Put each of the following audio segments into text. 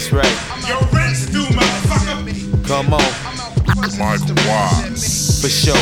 That's right. Your rent's due, motherfucker. Come on, Michael Wise. for sure.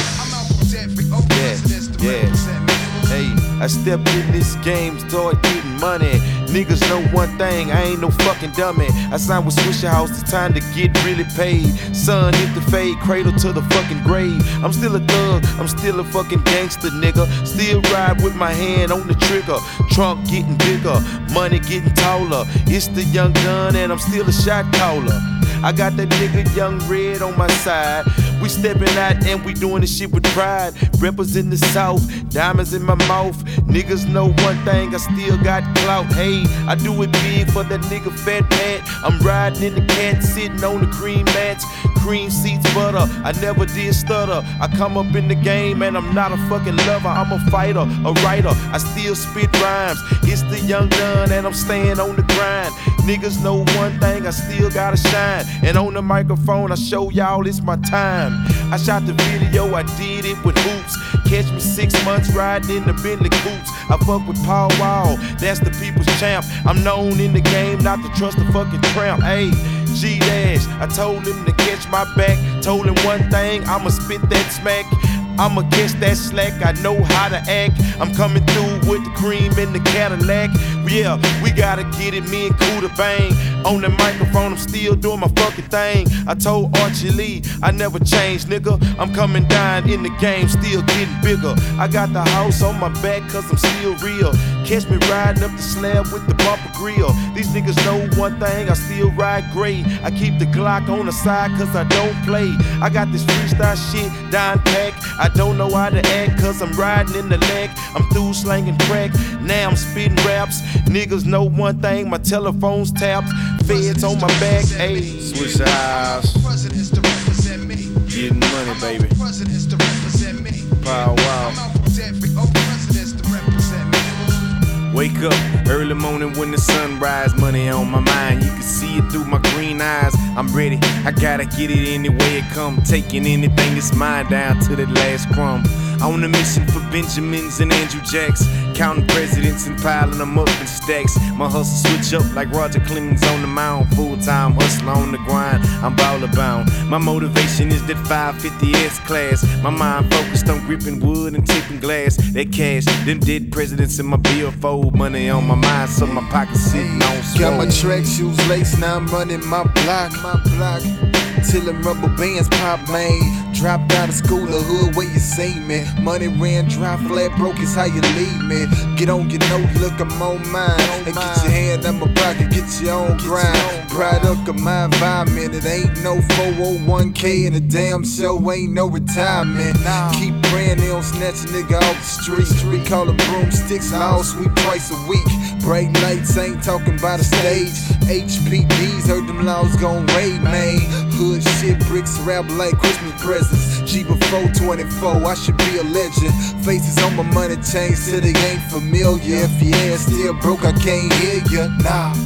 Yeah, yeah. Hey, I stepped in this game, started getting money. Niggas know one thing, I ain't no fucking dummy. I signed with Swishahouse, it's time to get really paid. Sun hit the fade, cradle to the fucking grave. I'm still a thug, I'm still a fucking gangster, nigga. Still ride with my hand on the trigger. Trunk getting bigger, money getting taller. It's the young gun, and I'm still a shot caller. I got that nigga Young Red on my side. We stepping out and we doing this shit with pride. Represent the South, diamonds in my mouth. Niggas know one thing, I still got clout. Hey, I do it big for that nigga Fat Pat. I'm riding in the cat, sitting on the cream mats. Cream seats, butter. Uh, I never did stutter. I come up in the game and I'm not a fucking lover. I'm a fighter, a writer. I still spit rhymes. It's the young gun and I'm staying on the grind. Niggas know one thing, I still gotta shine. And on the microphone, I show y'all it's my time. I shot the video, I did it with hoops. Catch me six months riding in the Bentley Coops. I fuck with Paul Wall, that's the people's champ. I'm known in the game not to trust a fucking tramp. Hey, G Dash, I told him to catch my back. Told him one thing, I'ma spit that smack. I'ma catch that slack, I know how to act. I'm coming through with the cream in the Cadillac. Yeah, we gotta get it, me and Coota Bang. On the microphone, I'm still doing my fucking thing. I told Archie Lee, I never change, nigga. I'm coming down in the game, still getting bigger. I got the house on my back, cause I'm still real. Catch me riding up the slab with the bumper grill. These niggas know one thing, I still ride great. I keep the Glock on the side, cause I don't play. I got this freestyle shit down pack. I don't know how to act, cause I'm riding in the leg. I'm through slanging crack, now I'm spitting raps. Niggas know one thing, my telephone's tapped. Feds on my back, ayy. Switch me. getting money, baby. Presidents to represent me. Pow wow. Wake up early morning when the sun rise, money on my mind. You can see it through my green eyes. I'm ready, I gotta get it any way it come. Taking anything that's mine down to the last crumb. On a mission for Benjamins and Andrew Jacks. Counting presidents and piling them up in stacks. My hustle switch up like Roger Clemens on the mound. Full time hustler on the grind, I'm baller bound. My motivation is that 550 S class. My mind focused on gripping wood and tipping glass. That cash, them dead presidents in my billfold. Money on my mind, so my pockets sitting on Got my swole. track shoes laced, now I'm running my block. My block. Till them rubber bands pop, man. Dropped out of school, the hood where you see me. Money ran dry, flat broke is how you leave me. Get on your note, look, I'm on mine. And get your hand on my pocket, get your own grind. Product of my environment, it ain't no 401k and a damn show ain't no retirement. Keep praying they don't snatch a nigga off the street. We call them broomsticks, law sweep twice a week. Bright lights ain't talking about a stage. HPDs heard them laws gon' raid, man. Hood shit, bricks rap like Christmas presents. G before 24, I should be a legend. Faces on my money change till they ain't familiar. If you ain't still broke, I can't hear ya. Nah.